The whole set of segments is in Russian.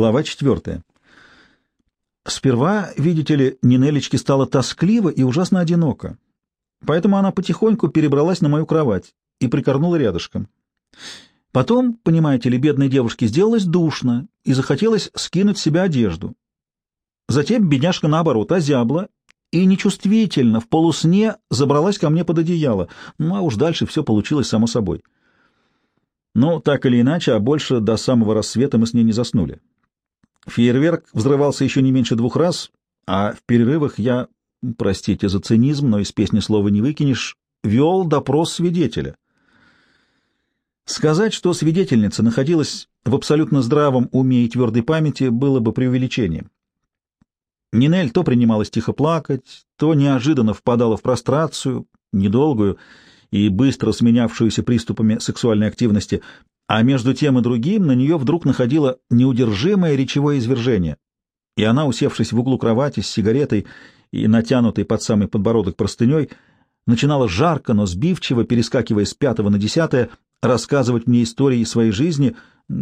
Глава четвертая. Сперва, видите ли, Нинелечке стало тоскливо и ужасно одиноко. Поэтому она потихоньку перебралась на мою кровать и прикорнула рядышком. Потом, понимаете ли, бедной девушке сделалось душно и захотелось скинуть с себя одежду. Затем бедняжка, наоборот, озябла и нечувствительно в полусне забралась ко мне под одеяло, ну а уж дальше все получилось само собой. Но так или иначе, а больше до самого рассвета мы с ней не заснули. Фейерверк взрывался еще не меньше двух раз, а в перерывах я, простите за цинизм, но из песни слова не выкинешь, вел допрос свидетеля. Сказать, что свидетельница находилась в абсолютно здравом уме и твердой памяти, было бы преувеличением. Нинель то принималась тихо плакать, то неожиданно впадала в прострацию, недолгую и быстро сменявшуюся приступами сексуальной активности, а между тем и другим на нее вдруг находило неудержимое речевое извержение, и она, усевшись в углу кровати с сигаретой и натянутой под самый подбородок простыней, начинала жарко, но сбивчиво, перескакивая с пятого на десятое, рассказывать мне истории своей жизни,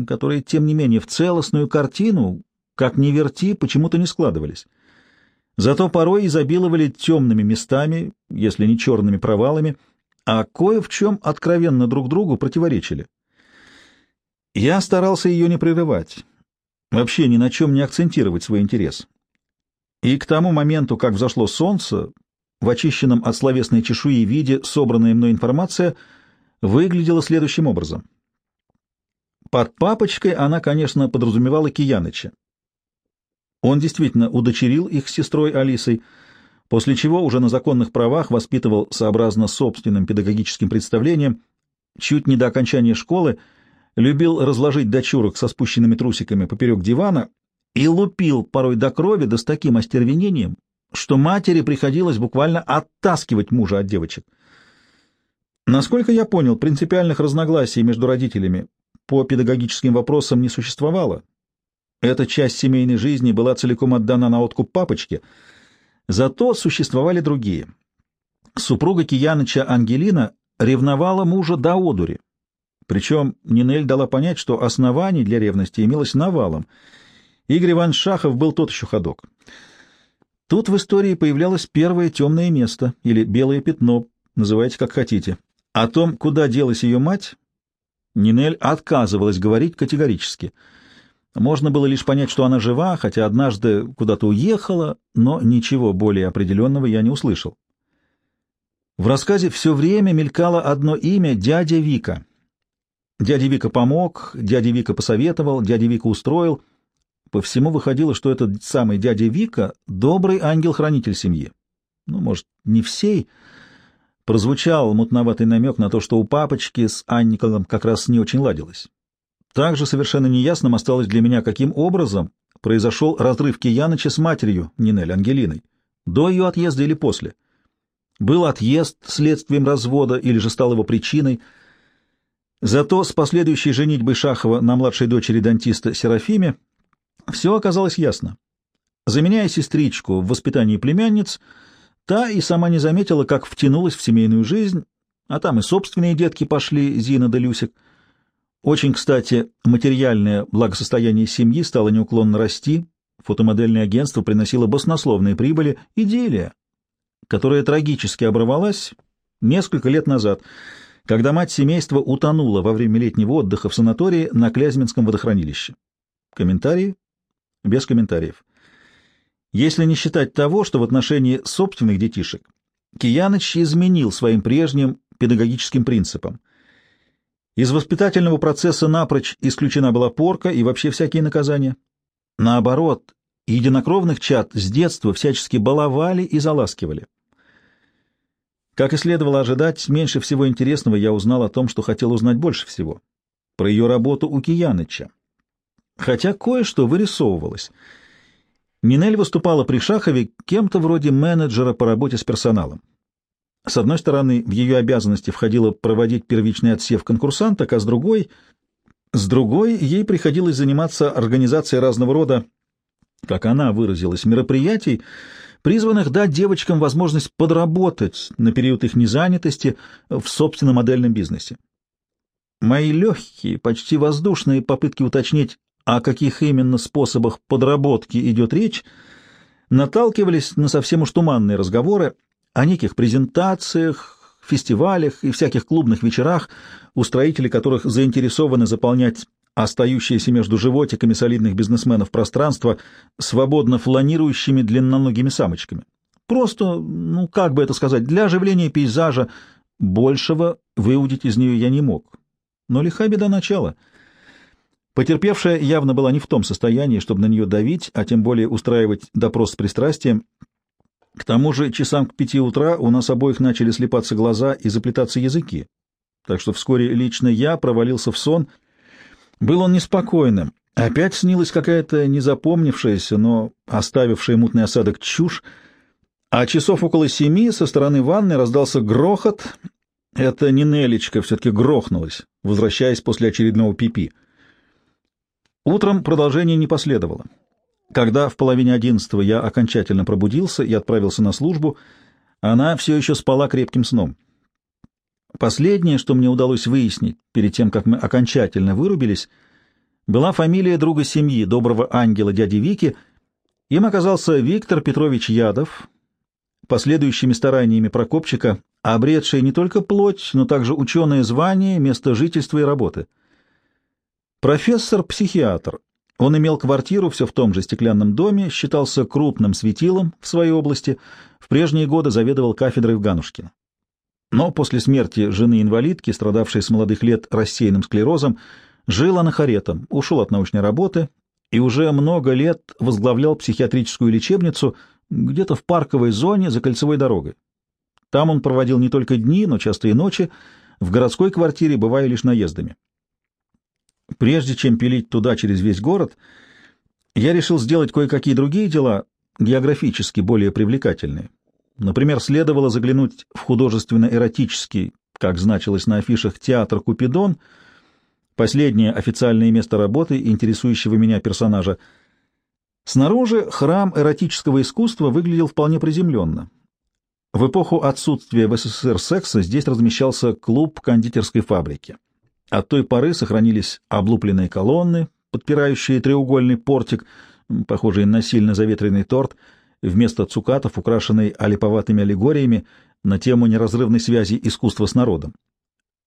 которые, тем не менее, в целостную картину, как ни верти, почему-то не складывались. Зато порой изобиловали темными местами, если не черными провалами, а кое в чем откровенно друг другу противоречили. Я старался ее не прерывать, вообще ни на чем не акцентировать свой интерес. И к тому моменту, как взошло солнце, в очищенном от словесной чешуи виде собранная мной информация выглядела следующим образом. Под папочкой она, конечно, подразумевала Кияныча. Он действительно удочерил их с сестрой Алисой, после чего уже на законных правах воспитывал сообразно собственным педагогическим представлением, чуть не до окончания школы — любил разложить дочурок со спущенными трусиками поперек дивана и лупил порой до крови, да с таким остервенением, что матери приходилось буквально оттаскивать мужа от девочек. Насколько я понял, принципиальных разногласий между родителями по педагогическим вопросам не существовало. Эта часть семейной жизни была целиком отдана на откуп папочке, зато существовали другие. Супруга Кияныча Ангелина ревновала мужа до одури, причем Нинель дала понять, что оснований для ревности имелось навалом. Игорь Иванович Шахов был тот еще ходок. Тут в истории появлялось первое темное место, или белое пятно, называйте как хотите. О том, куда делась ее мать, Нинель отказывалась говорить категорически. Можно было лишь понять, что она жива, хотя однажды куда-то уехала, но ничего более определенного я не услышал. В рассказе все время мелькало одно имя — дядя Вика. Дядя Вика помог, дядя Вика посоветовал, дядя Вика устроил. По всему выходило, что этот самый дядя Вика — добрый ангел-хранитель семьи. Ну, может, не всей. Прозвучал мутноватый намек на то, что у папочки с Анниколом как раз не очень ладилось. Также совершенно неясным осталось для меня, каким образом произошел разрыв Кияныча с матерью Нинель Ангелиной. До ее отъезда или после. Был отъезд следствием развода или же стал его причиной — Зато с последующей женитьбой Шахова на младшей дочери дантиста Серафиме все оказалось ясно. Заменяя сестричку в воспитании племянниц, та и сама не заметила, как втянулась в семейную жизнь, а там и собственные детки пошли, Зина да Люсик. Очень, кстати, материальное благосостояние семьи стало неуклонно расти, фотомодельное агентство приносило баснословные прибыли, идиллия, которая трагически оборвалась несколько лет назад — когда мать семейства утонула во время летнего отдыха в санатории на Клязьминском водохранилище. Комментарии? Без комментариев. Если не считать того, что в отношении собственных детишек Кияныч изменил своим прежним педагогическим принципам. Из воспитательного процесса напрочь исключена была порка и вообще всякие наказания. Наоборот, единокровных чад с детства всячески баловали и заласкивали. Как и следовало ожидать, меньше всего интересного я узнал о том, что хотел узнать больше всего. Про ее работу у Кияныча. Хотя кое-что вырисовывалось. Нинель выступала при Шахове кем-то вроде менеджера по работе с персоналом. С одной стороны, в ее обязанности входило проводить первичный отсев конкурсанток, а с другой... С другой, ей приходилось заниматься организацией разного рода, как она выразилась, мероприятий, призванных дать девочкам возможность подработать на период их незанятости в собственном модельном бизнесе. Мои легкие, почти воздушные попытки уточнить, о каких именно способах подработки идет речь, наталкивались на совсем уж туманные разговоры о неких презентациях, фестивалях и всяких клубных вечерах, устроители которых заинтересованы заполнять остающиеся между животиками солидных бизнесменов пространство свободно фланирующими длинноногими самочками. Просто, ну, как бы это сказать, для оживления пейзажа большего выудить из нее я не мог. Но лиха беда начала. Потерпевшая явно была не в том состоянии, чтобы на нее давить, а тем более устраивать допрос с пристрастием. К тому же часам к пяти утра у нас обоих начали слепаться глаза и заплетаться языки. Так что вскоре лично я провалился в сон — был он неспокойным. Опять снилась какая-то незапомнившаяся, но оставившая мутный осадок чушь, а часов около семи со стороны ванны раздался грохот. Это не Нелечка все-таки грохнулась, возвращаясь после очередного пипи. Утром продолжение не последовало. Когда в половине одиннадцатого я окончательно пробудился и отправился на службу, она все еще спала крепким сном. Последнее, что мне удалось выяснить перед тем, как мы окончательно вырубились, была фамилия друга семьи, доброго ангела дяди Вики. Им оказался Виктор Петрович Ядов, последующими стараниями Прокопчика, обретший не только плоть, но также ученое звание, место жительства и работы. Профессор-психиатр. Он имел квартиру все в том же стеклянном доме, считался крупным светилом в своей области, в прежние годы заведовал кафедрой в Ганушкино. Но после смерти жены-инвалидки, страдавшей с молодых лет рассеянным склерозом, жил анахаретом, ушел от научной работы и уже много лет возглавлял психиатрическую лечебницу где-то в парковой зоне за кольцевой дорогой. Там он проводил не только дни, но часто и ночи, в городской квартире бывая лишь наездами. Прежде чем пилить туда через весь город, я решил сделать кое-какие другие дела, географически более привлекательные. Например, следовало заглянуть в художественно-эротический, как значилось на афишах, театр «Купидон», последнее официальное место работы интересующего меня персонажа. Снаружи храм эротического искусства выглядел вполне приземленно. В эпоху отсутствия в СССР секса здесь размещался клуб кондитерской фабрики. От той поры сохранились облупленные колонны, подпирающие треугольный портик, похожий на сильно заветренный торт — вместо цукатов, украшенной олиповатыми аллегориями на тему неразрывной связи искусства с народом.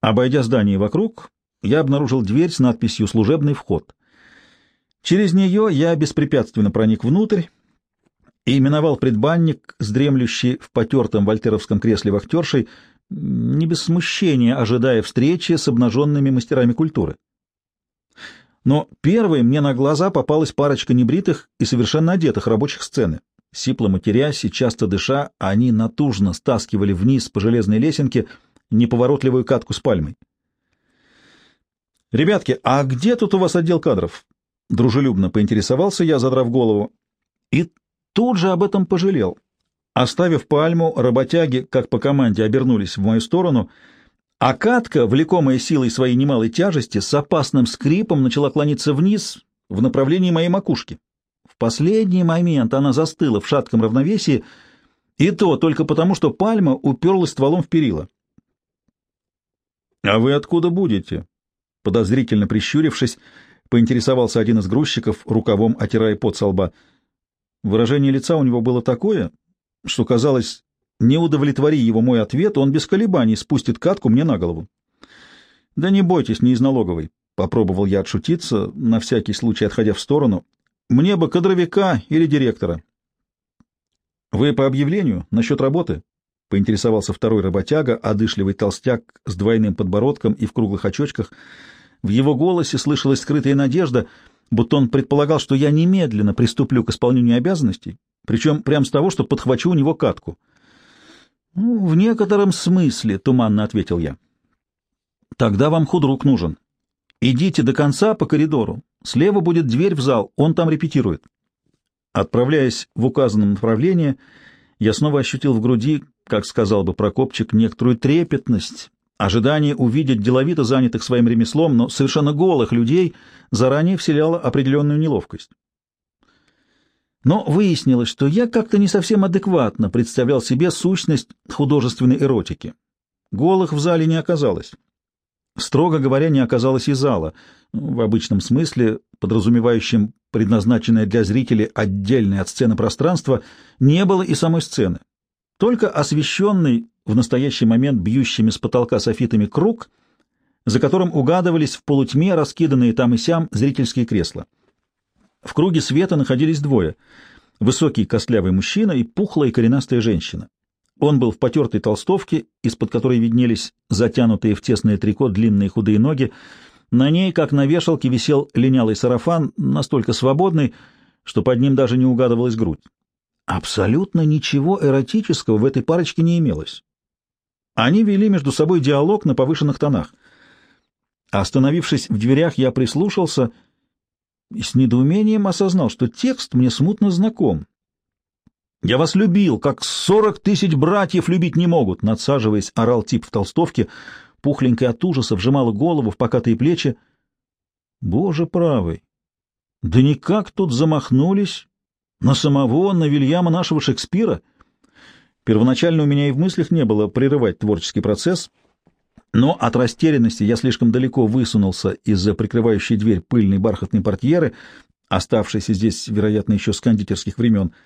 Обойдя здание вокруг, я обнаружил дверь с надписью «Служебный вход». Через нее я беспрепятственно проник внутрь и именовал предбанник, сдремлющий в потертом вольтеровском кресле вахтершей, не без смущения ожидая встречи с обнаженными мастерами культуры. Но первой мне на глаза попалась парочка небритых и совершенно одетых рабочих сцены. Сипло матерясь и часто дыша, они натужно стаскивали вниз по железной лесенке неповоротливую катку с пальмой. «Ребятки, а где тут у вас отдел кадров?» Дружелюбно поинтересовался я, задрав голову. И тут же об этом пожалел. Оставив пальму, работяги, как по команде, обернулись в мою сторону, а катка, влекомая силой своей немалой тяжести, с опасным скрипом начала клониться вниз в направлении моей макушки последний момент она застыла в шатком равновесии, и то только потому, что пальма уперлась стволом в перила. — А вы откуда будете? — подозрительно прищурившись, поинтересовался один из грузчиков, рукавом отирая пот со лба. Выражение лица у него было такое, что, казалось, не удовлетвори его мой ответ, он без колебаний спустит катку мне на голову. — Да не бойтесь, не из налоговой. Попробовал я отшутиться, на всякий случай отходя в сторону, мне бы кадровика или директора. — Вы по объявлению насчет работы? — поинтересовался второй работяга, одышливый толстяк с двойным подбородком и в круглых очочках. В его голосе слышалась скрытая надежда, будто он предполагал, что я немедленно приступлю к исполнению обязанностей, причем прямо с того, что подхвачу у него катку. «Ну, — В некотором смысле, — туманно ответил я. — Тогда вам худрук нужен. Идите до конца по коридору. Слева будет дверь в зал, он там репетирует. Отправляясь в указанном направлении, я снова ощутил в груди, как сказал бы Прокопчик, некоторую трепетность, ожидание увидеть деловито занятых своим ремеслом, но совершенно голых людей заранее вселяло определенную неловкость. Но выяснилось, что я как-то не совсем адекватно представлял себе сущность художественной эротики. Голых в зале не оказалось. Строго говоря, не оказалось и зала, ну, в обычном смысле, подразумевающем предназначенное для зрителей отдельное от сцены пространство, не было и самой сцены. Только освещенный в настоящий момент бьющими с потолка софитами круг, за которым угадывались в полутьме раскиданные там и сям зрительские кресла. В круге света находились двое — высокий костлявый мужчина и пухлая коренастая женщина. Он был в потертой толстовке, из-под которой виднелись затянутые в тесное трико длинные худые ноги. На ней, как на вешалке, висел линялый сарафан, настолько свободный, что под ним даже не угадывалась грудь. Абсолютно ничего эротического в этой парочке не имелось. Они вели между собой диалог на повышенных тонах. Остановившись в дверях, я прислушался и с недоумением осознал, что текст мне смутно знаком. «Я вас любил, как сорок тысяч братьев любить не могут!» Надсаживаясь, орал тип в толстовке, пухленькая от ужаса вжимала голову в покатые плечи. «Боже правый! Да никак тут замахнулись на самого, на Вильяма нашего Шекспира!» Первоначально у меня и в мыслях не было прерывать творческий процесс, но от растерянности я слишком далеко высунулся из-за прикрывающей дверь пыльной бархатной портьеры, оставшейся здесь, вероятно, еще с кондитерских времен —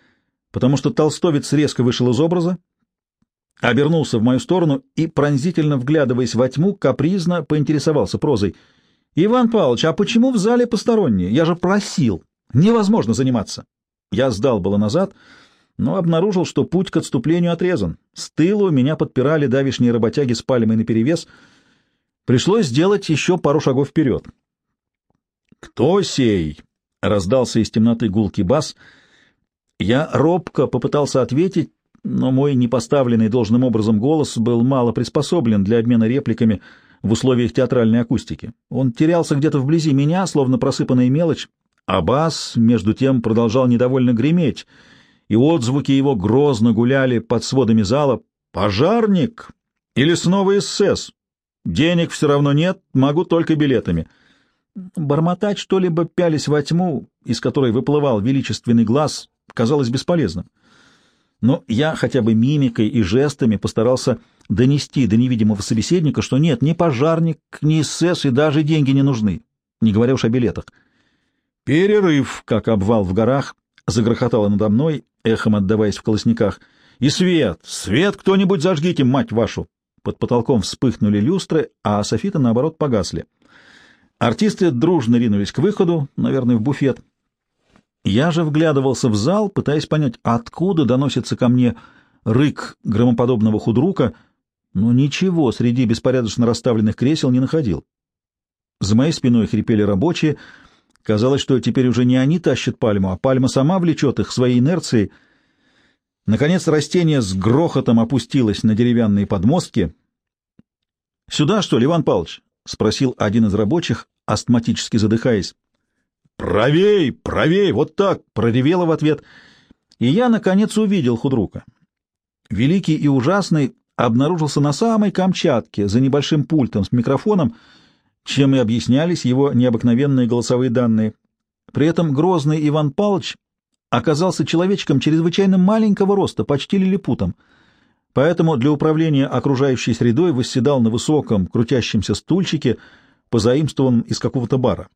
потому что толстовец резко вышел из образа, обернулся в мою сторону и, пронзительно вглядываясь во тьму, капризно поинтересовался прозой. «Иван Павлович, а почему в зале посторонние? Я же просил. Невозможно заниматься». Я сдал было назад, но обнаружил, что путь к отступлению отрезан. С тылу меня подпирали давишние работяги с пальмой наперевес. Пришлось сделать еще пару шагов вперед. «Кто сей?» — раздался из темноты гулкий бас — я робко попытался ответить, но мой непоставленный должным образом голос был мало приспособлен для обмена репликами в условиях театральной акустики. Он терялся где-то вблизи меня, словно просыпанная мелочь, а бас, между тем, продолжал недовольно греметь, и отзвуки его грозно гуляли под сводами зала. «Пожарник! Или снова СС? Денег все равно нет, могу только билетами». Бормотать что-либо пялись во тьму, из которой выплывал величественный глаз, казалось бесполезным. Но я хотя бы мимикой и жестами постарался донести до невидимого собеседника, что нет, ни пожарник, ни СС и даже деньги не нужны, не говоря уж о билетах. Перерыв, как обвал в горах, загрохотало надо мной, эхом отдаваясь в колосниках. И свет! Свет кто-нибудь зажгите, мать вашу! Под потолком вспыхнули люстры, а софиты, наоборот, погасли. Артисты дружно ринулись к выходу, наверное, в буфет. Я же вглядывался в зал, пытаясь понять, откуда доносится ко мне рык громоподобного худрука, но ничего среди беспорядочно расставленных кресел не находил. За моей спиной хрипели рабочие. Казалось, что теперь уже не они тащат пальму, а пальма сама влечет их своей инерцией. Наконец растение с грохотом опустилось на деревянные подмостки. — Сюда, что ли, Иван Павлович? — спросил один из рабочих, астматически задыхаясь. «Правей, правей, вот так!» — проревела в ответ. И я, наконец, увидел худрука. Великий и ужасный обнаружился на самой Камчатке, за небольшим пультом с микрофоном, чем и объяснялись его необыкновенные голосовые данные. При этом грозный Иван Павлович оказался человечком чрезвычайно маленького роста, почти лилипутом, поэтому для управления окружающей средой восседал на высоком, крутящемся стульчике, позаимствованном из какого-то бара.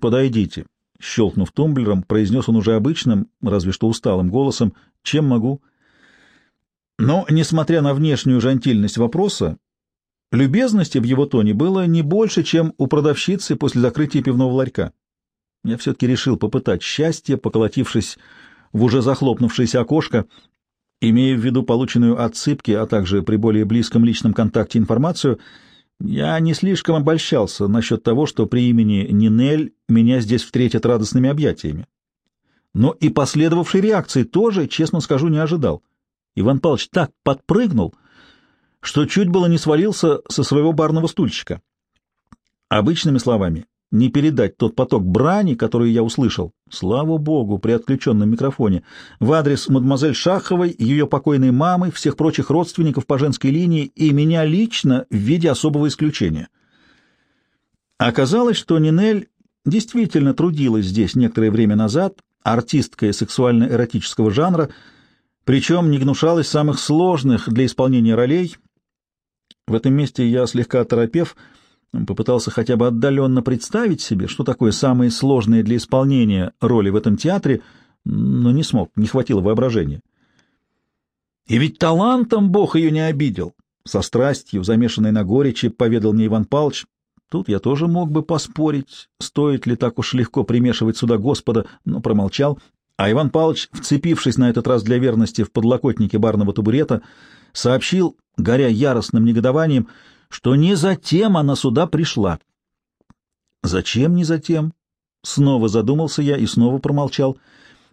«Подойдите», — щелкнув тумблером, произнес он уже обычным, разве что усталым голосом, «чем могу?» Но, несмотря на внешнюю жантильность вопроса, любезности в его тоне было не больше, чем у продавщицы после закрытия пивного ларька. Я все-таки решил попытать счастье, поколотившись в уже захлопнувшееся окошко, имея в виду полученную от Цыпки, а также при более близком личном контакте информацию — я не слишком обольщался насчет того, что при имени Нинель меня здесь встретят радостными объятиями. Но и последовавшей реакции тоже, честно скажу, не ожидал. Иван Павлович так подпрыгнул, что чуть было не свалился со своего барного стульчика. Обычными словами, не передать тот поток брани, который я услышал, слава богу, при отключенном микрофоне, в адрес мадемуазель Шаховой, ее покойной мамы, всех прочих родственников по женской линии и меня лично в виде особого исключения. Оказалось, что Нинель действительно трудилась здесь некоторое время назад, артисткой сексуально-эротического жанра, причем не гнушалась самых сложных для исполнения ролей, В этом месте я, слегка оторопев, попытался хотя бы отдаленно представить себе, что такое самые сложные для исполнения роли в этом театре, но не смог, не хватило воображения. И ведь талантом Бог ее не обидел. Со страстью, замешанной на горечи, поведал мне Иван Павлович. Тут я тоже мог бы поспорить, стоит ли так уж легко примешивать сюда Господа, но промолчал. А Иван Павлович, вцепившись на этот раз для верности в подлокотнике барного табурета, сообщил, горя яростным негодованием, что не затем она сюда пришла. Зачем не затем? Снова задумался я и снова промолчал.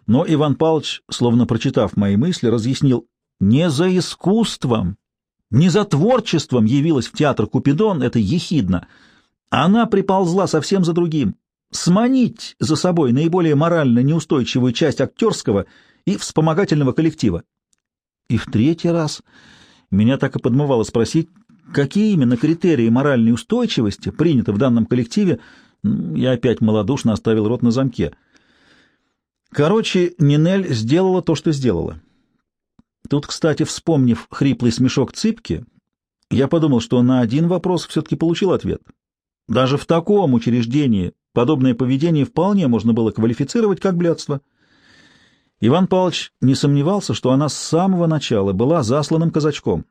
Но Иван Павлович, словно прочитав мои мысли, разъяснил, не за искусством, не за творчеством явилась в театр Купидон, это ехидно. Она приползла совсем за другим. Сманить за собой наиболее морально неустойчивую часть актерского и вспомогательного коллектива. И в третий раз меня так и подмывало спросить, какие именно критерии моральной устойчивости приняты в данном коллективе. Я опять малодушно оставил рот на замке. Короче, Нинель сделала то, что сделала. Тут, кстати, вспомнив хриплый смешок Цыпки, я подумал, что на один вопрос все-таки получил ответ. Даже в таком учреждении подобное поведение вполне можно было квалифицировать как блядство. Иван Павлович не сомневался, что она с самого начала была засланным казачком,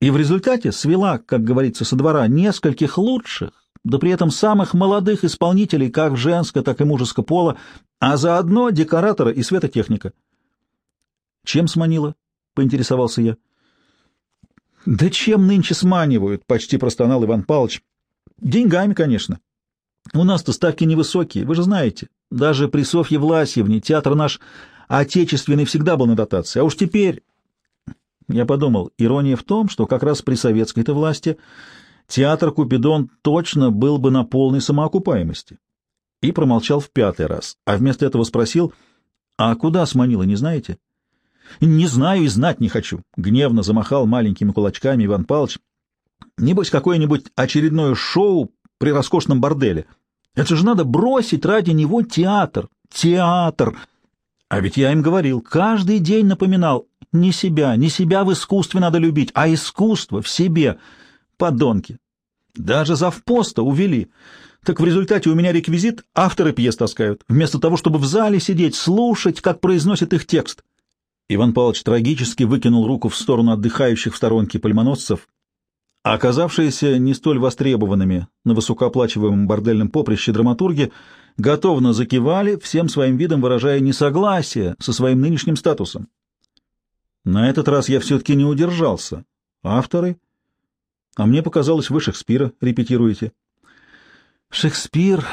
и в результате свела, как говорится, со двора нескольких лучших, да при этом самых молодых исполнителей как женского, так и мужеского пола, а заодно декоратора и светотехника. Чем сманила? — поинтересовался я. — Да чем нынче сманивают? — почти простонал Иван Павлович. — Деньгами, конечно. У нас-то ставки невысокие, вы же знаете. Даже при Софье Власьевне театр наш отечественный всегда был на дотации, а уж теперь... Я подумал, ирония в том, что как раз при советской-то власти театр «Купидон» точно был бы на полной самоокупаемости. И промолчал в пятый раз, а вместо этого спросил, «А куда сманила, не знаете?» «Не знаю и знать не хочу», — гневно замахал маленькими кулачками Иван Павлович. «Небось, какое-нибудь очередное шоу при роскошном борделе. Это же надо бросить ради него театр. Театр!» А ведь я им говорил, каждый день напоминал, не себя, не себя в искусстве надо любить, а искусство в себе. Подонки. Даже завпоста увели. Так в результате у меня реквизит авторы пьес таскают, вместо того, чтобы в зале сидеть, слушать, как произносит их текст. Иван Павлович трагически выкинул руку в сторону отдыхающих в сторонке пальмоносцев, оказавшиеся не столь востребованными на высокооплачиваемом бордельном поприще драматурги готовно закивали, всем своим видом выражая несогласие со своим нынешним статусом. На этот раз я все-таки не удержался. Авторы? А мне показалось, вы Шекспира репетируете. Шекспир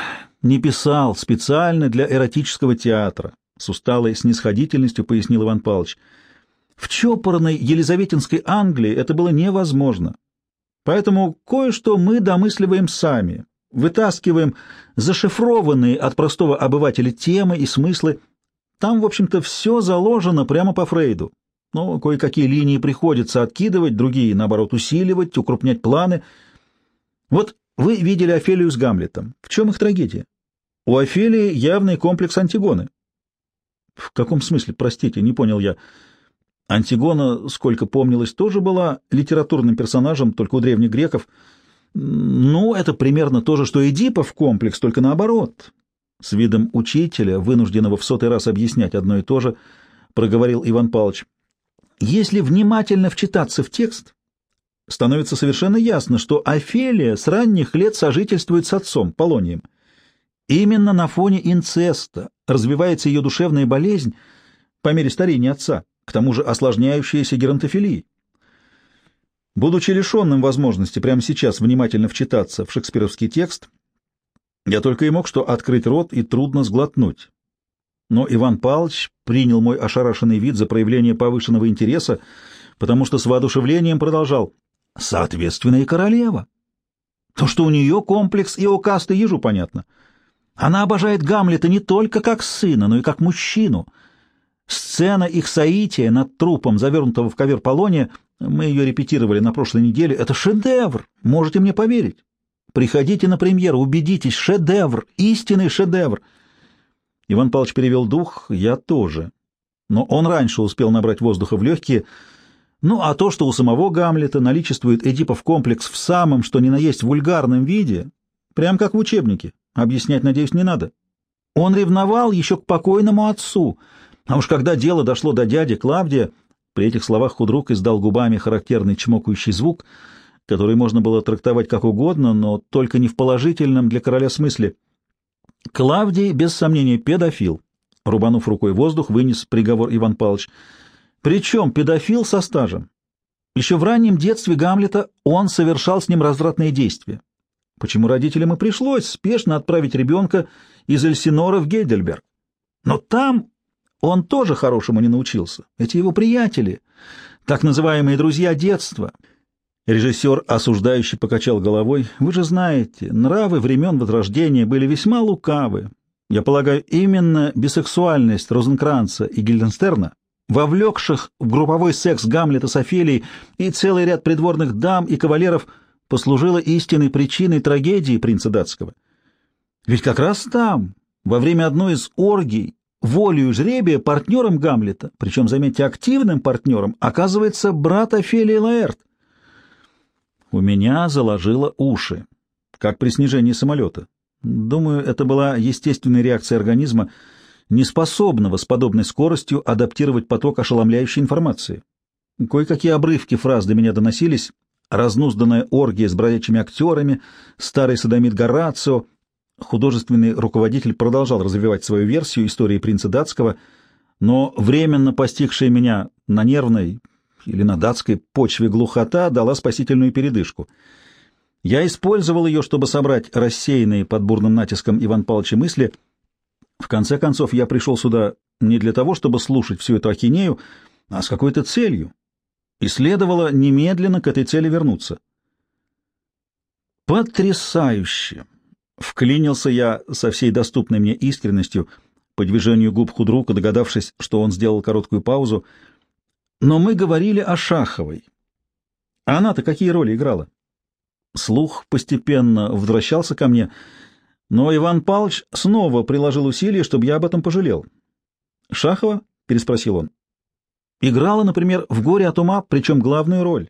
не писал специально для эротического театра, с усталой снисходительностью пояснил Иван Павлович. В чопорной Елизаветинской Англии это было невозможно. Поэтому кое-что мы домысливаем сами, вытаскиваем зашифрованные от простого обывателя темы и смыслы. Там, в общем-то, все заложено прямо по Фрейду. Но кое-какие линии приходится откидывать, другие, наоборот, усиливать, укрупнять планы. Вот вы видели Офелию с Гамлетом. В чем их трагедия? У Офелии явный комплекс Антигоны. В каком смысле, простите, не понял я. Антигона, сколько помнилось, тоже была литературным персонажем, только у древних греков. Ну, это примерно то же, что Эдипов комплекс, только наоборот. С видом учителя, вынужденного в сотый раз объяснять одно и то же, проговорил Иван Павлович. Если внимательно вчитаться в текст, становится совершенно ясно, что Офелия с ранних лет сожительствует с отцом, Полонием. Именно на фоне инцеста развивается ее душевная болезнь по мере старения отца, к тому же осложняющаяся геронтофилией. Будучи лишенным возможности прямо сейчас внимательно вчитаться в шекспировский текст, я только и мог что открыть рот и трудно сглотнуть. Но Иван Павлович принял мой ошарашенный вид за проявление повышенного интереса, потому что с воодушевлением продолжал. Соответственно, и королева. То, что у нее комплекс и у касты ежу понятно. Она обожает Гамлета не только как сына, но и как мужчину. Сцена их соития над трупом, завернутого в ковер Полония, мы ее репетировали на прошлой неделе, это шедевр, можете мне поверить. Приходите на премьеру, убедитесь, шедевр, истинный шедевр. Иван Павлович перевел дух, я тоже. Но он раньше успел набрать воздуха в легкие. Ну, а то, что у самого Гамлета наличествует Эдипов комплекс в самом, что ни на есть вульгарном виде, прям как в учебнике, объяснять, надеюсь, не надо. Он ревновал еще к покойному отцу, а уж когда дело дошло до дяди Клавдия, при этих словах худрук издал губами характерный чмокающий звук, который можно было трактовать как угодно, но только не в положительном для короля смысле. Клавдий, без сомнения, педофил. Рубанув рукой воздух, вынес приговор Иван Павлович — причем педофил со стажем. Еще в раннем детстве Гамлета он совершал с ним развратные действия. Почему родителям и пришлось спешно отправить ребенка из Эльсинора в Гейдельберг? Но там он тоже хорошему не научился. Эти его приятели, так называемые друзья детства. Режиссер, осуждающий, покачал головой. Вы же знаете, нравы времен Возрождения были весьма лукавы. Я полагаю, именно бисексуальность Розенкранца и Гильденстерна вовлекших в групповой секс Гамлета с Офелией и целый ряд придворных дам и кавалеров, послужило истинной причиной трагедии принца датского. Ведь как раз там, во время одной из оргий, волею жребия партнером Гамлета, причем, заметьте, активным партнером, оказывается брат Офелии Лаэрт. У меня заложило уши, как при снижении самолета. Думаю, это была естественная реакция организма, неспособного с подобной скоростью адаптировать поток ошеломляющей информации. Кое-какие обрывки фраз до меня доносились, разнузданная оргия с бродячими актерами, старый садомит Горацио. Художественный руководитель продолжал развивать свою версию истории принца датского, но временно постигшая меня на нервной или на датской почве глухота дала спасительную передышку. Я использовал ее, чтобы собрать рассеянные под бурным натиском Иван Павловича мысли — в конце концов, я пришел сюда не для того, чтобы слушать всю эту ахинею, а с какой-то целью, и следовало немедленно к этой цели вернуться. «Потрясающе!» — вклинился я со всей доступной мне искренностью по движению губ худрука, догадавшись, что он сделал короткую паузу. «Но мы говорили о Шаховой. А она-то какие роли играла?» Слух постепенно возвращался ко мне — но Иван Павлович снова приложил усилия, чтобы я об этом пожалел. «Шахова?» — переспросил он. «Играла, например, в «Горе от ума», причем главную роль.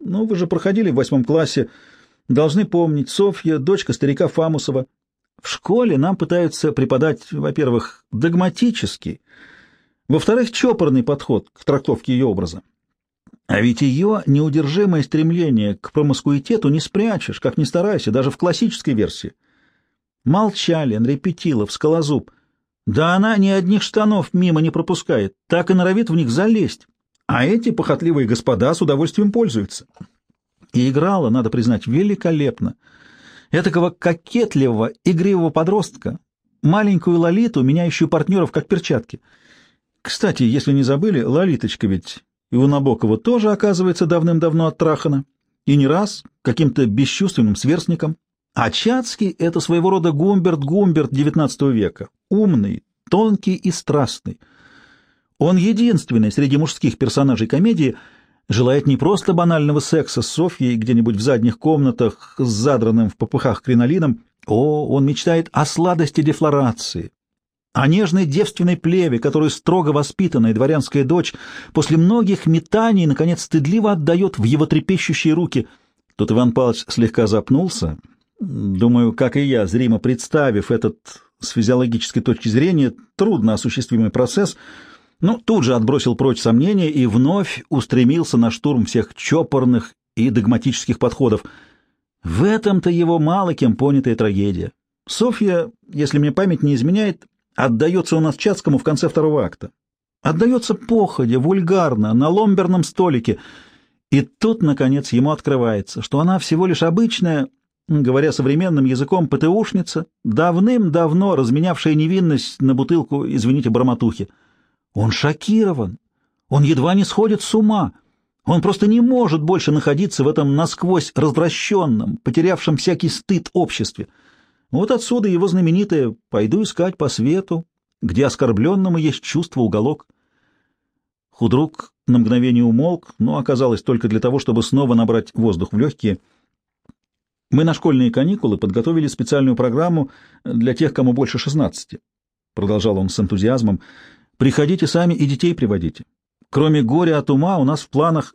Ну, вы же проходили в восьмом классе. Должны помнить, Софья, дочка старика Фамусова. В школе нам пытаются преподать, во-первых, догматический, во-вторых, чопорный подход к трактовке ее образа. А ведь ее неудержимое стремление к промаскуитету не спрячешь, как ни старайся, даже в классической версии. Молчалин, Репетилов, Скалозуб. Да она ни одних штанов мимо не пропускает, так и норовит в них залезть. А эти похотливые господа с удовольствием пользуются. И играла, надо признать, великолепно. Этакого кокетливого, игривого подростка, маленькую Лолиту, меняющую партнеров как перчатки. Кстати, если не забыли, Лолиточка ведь и у Набокова тоже, оказывается, давным-давно оттрахана. И не раз, каким-то бесчувственным сверстником. А Чацкий — это своего рода Гумберт-Гумберт XIX века, умный, тонкий и страстный. Он единственный среди мужских персонажей комедии желает не просто банального секса с Софьей где-нибудь в задних комнатах с задранным в попыхах кринолином, о, он мечтает о сладости дефлорации, о нежной девственной плеве, которую строго воспитанная дворянская дочь после многих метаний наконец стыдливо отдает в его трепещущие руки. Тут Иван Павлович слегка запнулся — Думаю, как и я, зримо представив этот с физиологической точки зрения трудно осуществимый процесс, но тут же отбросил прочь сомнения и вновь устремился на штурм всех чопорных и догматических подходов. В этом-то его мало кем понятая трагедия. Софья, если мне память не изменяет, отдается у нас Чацкому в конце второго акта. Отдается походе, вульгарно, на ломберном столике. И тут, наконец, ему открывается, что она всего лишь обычная говоря современным языком, ПТУшница, давным-давно разменявшая невинность на бутылку, извините, барматухи. Он шокирован. Он едва не сходит с ума. Он просто не может больше находиться в этом насквозь развращенном, потерявшем всякий стыд обществе. Вот отсюда его знаменитое «пойду искать по свету», где оскорбленному есть чувство уголок. Худрук на мгновение умолк, но оказалось только для того, чтобы снова набрать воздух в легкие — мы на школьные каникулы подготовили специальную программу для тех, кому больше 16. Продолжал он с энтузиазмом. Приходите сами и детей приводите. Кроме горя от ума у нас в планах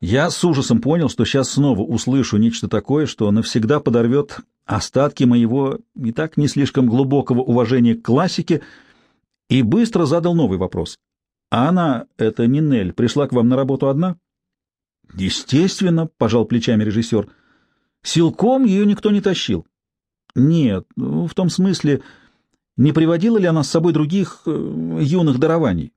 Я с ужасом понял, что сейчас снова услышу нечто такое, что навсегда подорвет остатки моего и так не слишком глубокого уважения к классике, и быстро задал новый вопрос. «А она, это Нинель, пришла к вам на работу одна?» «Естественно», — пожал плечами режиссер. «Силком ее никто не тащил». «Нет, ну, в том смысле, не приводила ли она с собой других э, юных дарований?»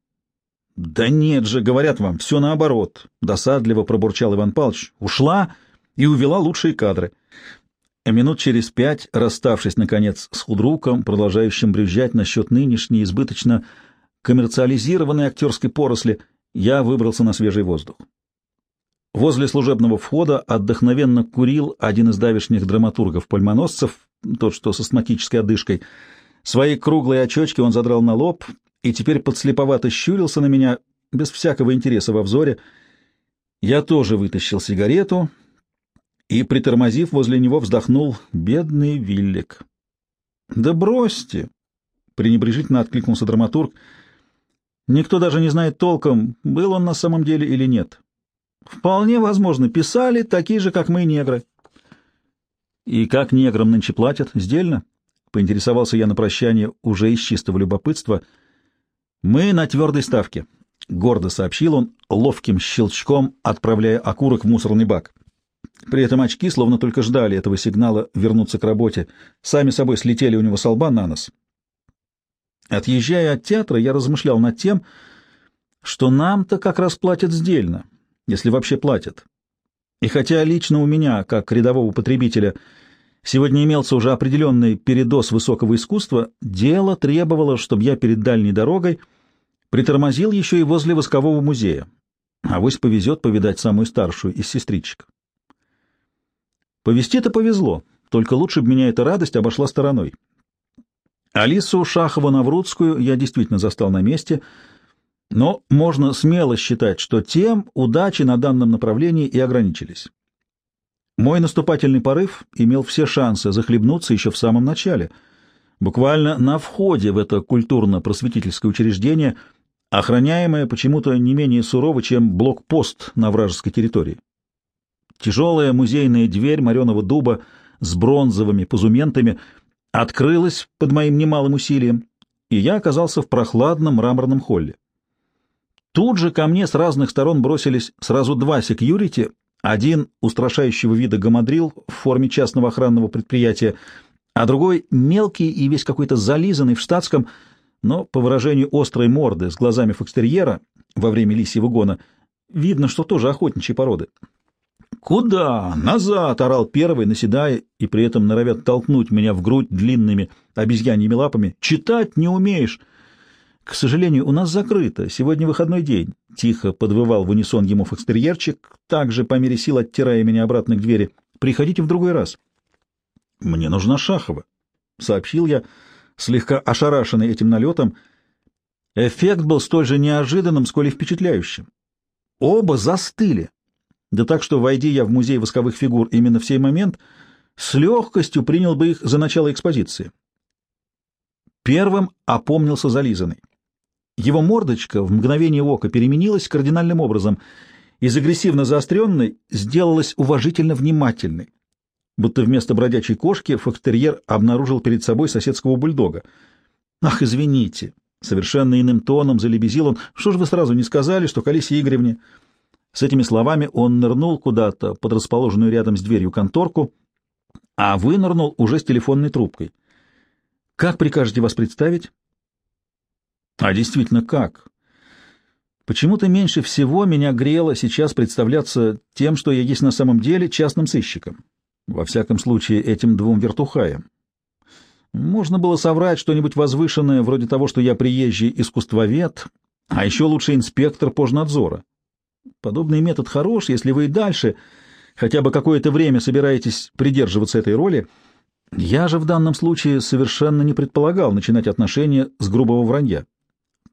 «Да нет же, говорят вам, все наоборот», — досадливо пробурчал Иван Павлович. «Ушла и увела лучшие кадры». Минут через пять, расставшись, наконец, с худруком, продолжающим брюзжать насчет нынешней избыточно коммерциализированной актерской поросли, я выбрался на свежий воздух. Возле служебного входа отдохновенно курил один из давешних драматургов-пальмоносцев, тот, что с астматической одышкой. Свои круглые очечки он задрал на лоб и теперь подслеповато щурился на меня, без всякого интереса во взоре. Я тоже вытащил сигарету и, притормозив возле него, вздохнул «Бедный Виллик». «Да бросьте!» — пренебрежительно откликнулся драматург. «Никто даже не знает толком, был он на самом деле или нет. Вполне возможно, писали такие же, как мы, негры». «И как неграм нынче платят? Сдельно?» — поинтересовался я на прощание уже из чистого любопытства — «Мы на твердой ставке», — гордо сообщил он, ловким щелчком отправляя окурок в мусорный бак. При этом очки, словно только ждали этого сигнала вернуться к работе, сами собой слетели у него с лба на нос. Отъезжая от театра, я размышлял над тем, что нам-то как раз платят сдельно, если вообще платят. И хотя лично у меня, как рядового потребителя, Сегодня имелся уже определенный передоз высокого искусства, дело требовало, чтобы я перед дальней дорогой притормозил еще и возле воскового музея. А вось повезет повидать самую старшую из сестричек. Повести-то повезло, только лучше бы меня эта радость обошла стороной. Алису Шахову-Наврудскую я действительно застал на месте, но можно смело считать, что тем удачи на данном направлении и ограничились. Мой наступательный порыв имел все шансы захлебнуться еще в самом начале, буквально на входе в это культурно-просветительское учреждение, охраняемое почему-то не менее сурово, чем блокпост на вражеской территории. Тяжелая музейная дверь мореного дуба с бронзовыми позументами открылась под моим немалым усилием, и я оказался в прохладном мраморном холле. Тут же ко мне с разных сторон бросились сразу два секьюрити один устрашающего вида гамадрил в форме частного охранного предприятия, а другой мелкий и весь какой-то зализанный в штатском, но по выражению острой морды с глазами фокстерьера во время лисьего гона видно, что тоже охотничьей породы. «Куда? Назад!» — орал первый, наседая, и при этом норовят толкнуть меня в грудь длинными обезьяньими лапами. «Читать не умеешь!» «К сожалению, у нас закрыто. Сегодня выходной день», — тихо подвывал в унисон ему фокстерьерчик, также по мере сил оттирая меня обратно к двери. «Приходите в другой раз». «Мне нужна Шахова», — сообщил я, слегка ошарашенный этим налетом. Эффект был столь же неожиданным, сколь и впечатляющим. Оба застыли. Да так что, войди я в музей восковых фигур именно в сей момент, с легкостью принял бы их за начало экспозиции. Первым опомнился зализанный. Его мордочка в мгновение ока переменилась кардинальным образом. Из агрессивно заостренной сделалась уважительно внимательной. Будто вместо бродячей кошки фокстерьер обнаружил перед собой соседского бульдога. «Ах, извините!» — совершенно иным тоном залебезил он. «Что ж вы сразу не сказали, что к Алисе Игоревне...» С этими словами он нырнул куда-то под расположенную рядом с дверью конторку, а вынырнул уже с телефонной трубкой. «Как прикажете вас представить?» А действительно, как? Почему-то меньше всего меня грело сейчас представляться тем, что я есть на самом деле частным сыщиком. Во всяком случае, этим двум вертухаям. Можно было соврать что-нибудь возвышенное, вроде того, что я приезжий искусствовед, а еще лучше инспектор пожнадзора. Подобный метод хорош, если вы и дальше хотя бы какое-то время собираетесь придерживаться этой роли. Я же в данном случае совершенно не предполагал начинать отношения с грубого вранья.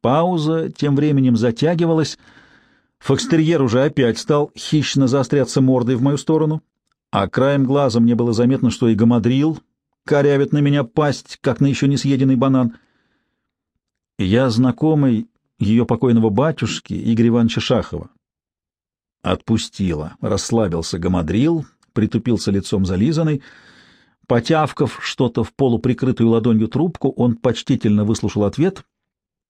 Пауза тем временем затягивалась. Фокстерьер уже опять стал хищно заостряться мордой в мою сторону, а краем глаза мне было заметно, что и гамадрил корявит на меня пасть, как на еще не съеденный банан. Я знакомый ее покойного батюшки Игоря Ивановича Шахова. Отпустила. Расслабился гамадрил, притупился лицом зализанный. Потявкав что-то в полуприкрытую ладонью трубку, он почтительно выслушал ответ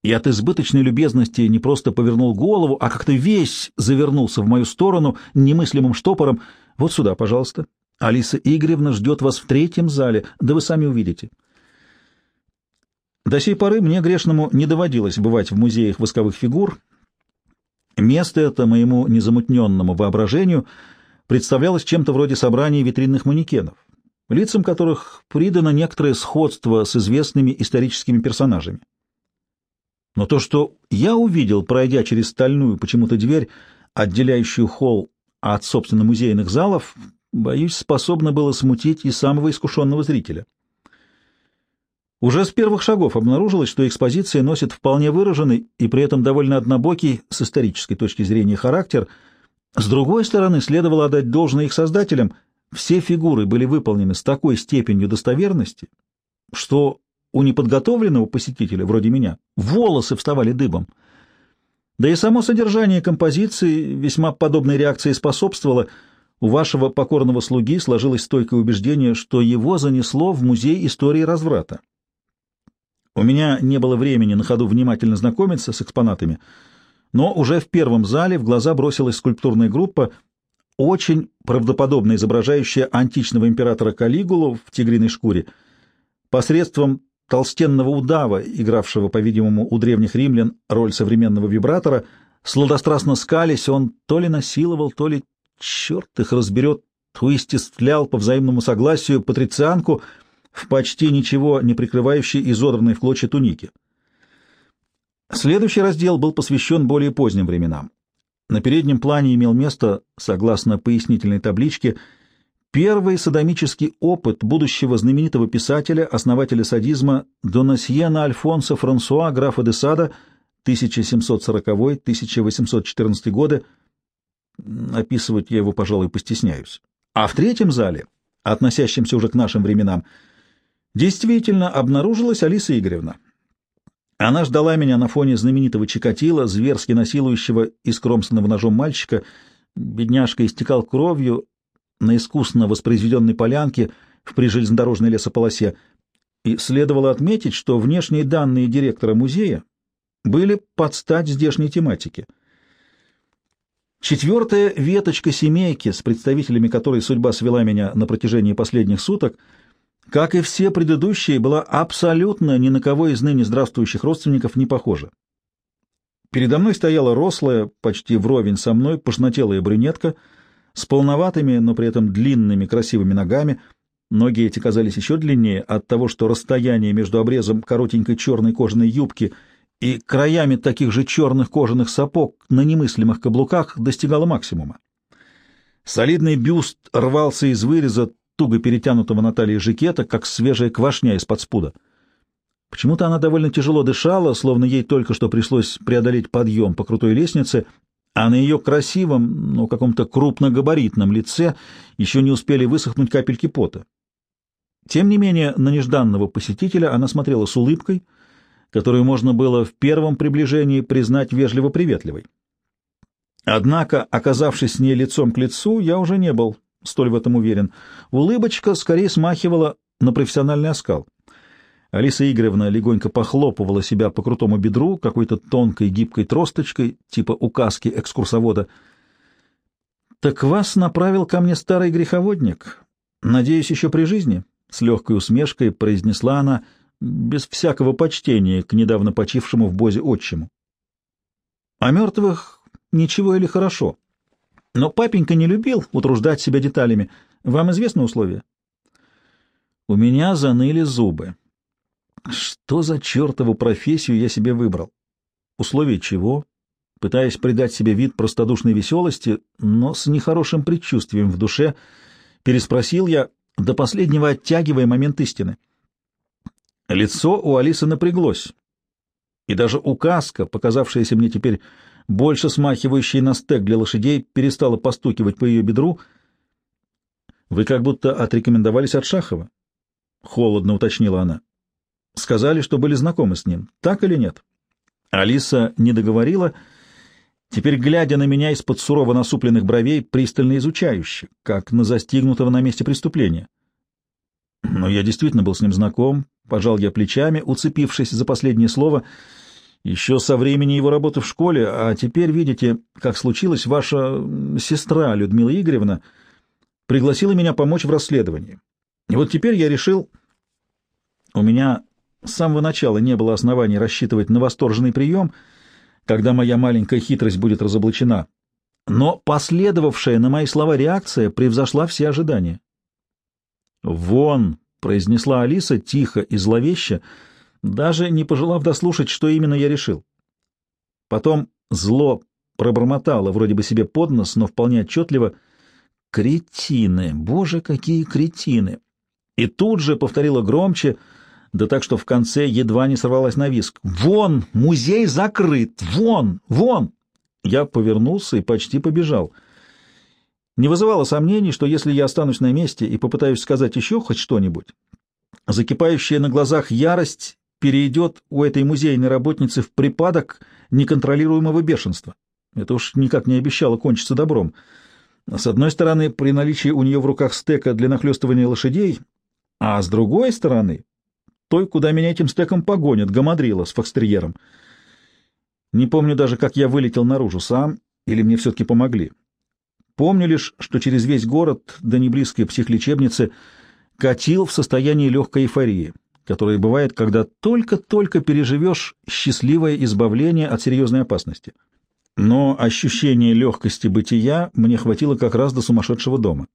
и от избыточной любезности не просто повернул голову, а как-то весь завернулся в мою сторону немыслимым штопором. «Вот сюда, пожалуйста. Алиса Игоревна ждет вас в третьем зале, да вы сами увидите». До сей поры мне, грешному, не доводилось бывать в музеях восковых фигур. Место это моему незамутненному воображению представлялось чем-то вроде собрания витринных манекенов, лицам которых придано некоторое сходство с известными историческими персонажами. Но то, что я увидел, пройдя через стальную почему-то дверь, отделяющую холл от, собственно, музейных залов, боюсь, способно было смутить и самого искушенного зрителя. Уже с первых шагов обнаружилось, что экспозиция носит вполне выраженный и при этом довольно однобокий с исторической точки зрения характер. С другой стороны, следовало отдать должное их создателям. Все фигуры были выполнены с такой степенью достоверности, что у неподготовленного посетителя, вроде меня, волосы вставали дыбом. Да и само содержание композиции весьма подобной реакции способствовало. У вашего покорного слуги сложилось стойкое убеждение, что его занесло в музей истории разврата. У меня не было времени на ходу внимательно знакомиться с экспонатами, но уже в первом зале в глаза бросилась скульптурная группа, очень правдоподобно изображающая античного императора Калигулу в тигриной шкуре. Посредством толстенного удава, игравшего, по-видимому, у древних римлян роль современного вибратора, сладострастно скались, он то ли насиловал, то ли, черт их разберет, туистистлял по взаимному согласию патрицианку — в почти ничего не прикрывающей изодранной в клочья туники. Следующий раздел был посвящен более поздним временам. На переднем плане имел место, согласно пояснительной табличке, первый садомический опыт будущего знаменитого писателя, основателя садизма Донасьена Альфонса Франсуа, графа де Сада, 1740-1814 годы. Описывать я его, пожалуй, постесняюсь. А в третьем зале, относящемся уже к нашим временам, Действительно, обнаружилась Алиса Игоревна. Она ждала меня на фоне знаменитого Чикатила, зверски насилующего искромственного ножом мальчика. Бедняжка истекал кровью на искусно воспроизведенной полянке в прижелезнодорожной лесополосе. И следовало отметить, что внешние данные директора музея были под стать здешней тематике. Четвертая веточка семейки, с представителями которой судьба свела меня на протяжении последних суток — как и все предыдущие, была абсолютно ни на кого из ныне здравствующих родственников не похожа. Передо мной стояла рослая, почти вровень со мной, пошнотелая брюнетка с полноватыми, но при этом длинными красивыми ногами. Ноги эти казались еще длиннее от того, что расстояние между обрезом коротенькой черной кожаной юбки и краями таких же черных кожаных сапог на немыслимых каблуках достигало максимума. Солидный бюст рвался из выреза туго перетянутого на жакета, как свежая квашня из-под спуда. Почему-то она довольно тяжело дышала, словно ей только что пришлось преодолеть подъем по крутой лестнице, а на ее красивом, но каком-то крупногабаритном лице еще не успели высохнуть капельки пота. Тем не менее, на нежданного посетителя она смотрела с улыбкой, которую можно было в первом приближении признать вежливо приветливой. Однако, оказавшись с ней лицом к лицу, я уже не был столь в этом уверен. Улыбочка скорее смахивала на профессиональный оскал. Алиса Игоревна легонько похлопывала себя по крутому бедру какой-то тонкой гибкой тросточкой, типа указки экскурсовода. «Так вас направил ко мне старый греховодник. Надеюсь, еще при жизни?» — с легкой усмешкой произнесла она, без всякого почтения к недавно почившему в Бозе отчиму. «О мертвых ничего или хорошо?» Но папенька не любил утруждать себя деталями. Вам известны условия? У меня заныли зубы. Что за чертову профессию я себе выбрал? Условия чего? Пытаясь придать себе вид простодушной веселости, но с нехорошим предчувствием в душе, переспросил я, до последнего оттягивая момент истины. Лицо у Алисы напряглось, и даже указка, показавшаяся мне теперь больше смахивающая на стек для лошадей, перестала постукивать по ее бедру. «Вы как будто отрекомендовались от Шахова?» — холодно уточнила она. «Сказали, что были знакомы с ним. Так или нет?» Алиса не договорила, теперь глядя на меня из-под сурово насупленных бровей, пристально изучающе, как на застигнутого на месте преступления. Но я действительно был с ним знаком, пожал я плечами, уцепившись за последнее слово, еще со времени его работы в школе, а теперь видите, как случилось, ваша сестра Людмила Игоревна пригласила меня помочь в расследовании. И вот теперь я решил... У меня с самого начала не было оснований рассчитывать на восторженный прием, когда моя маленькая хитрость будет разоблачена. Но последовавшая на мои слова реакция превзошла все ожидания. «Вон!» — произнесла Алиса тихо и зловеще, даже не пожелав дослушать, что именно я решил. Потом зло пробормотало вроде бы себе под нос, но вполне отчетливо «Кретины! Боже, какие кретины!» И тут же повторила громче — да так что в конце едва не сорвалась на виск. «Вон! Музей закрыт! Вон! Вон!» Я повернулся и почти побежал. Не вызывало сомнений, что если я останусь на месте и попытаюсь сказать еще хоть что-нибудь, закипающая на глазах ярость перейдет у этой музейной работницы в припадок неконтролируемого бешенства. Это уж никак не обещало кончиться добром. С одной стороны, при наличии у нее в руках стека для нахлестывания лошадей, а с другой стороны, той, куда меня этим стеком погонят, гамадрила с фокстерьером. Не помню даже, как я вылетел наружу сам, или мне все-таки помогли. Помню лишь, что через весь город до неблизкой психлечебницы катил в состоянии легкой эйфории, которая бывает, когда только-только переживешь счастливое избавление от серьезной опасности. Но ощущение легкости бытия мне хватило как раз до сумасшедшего дома.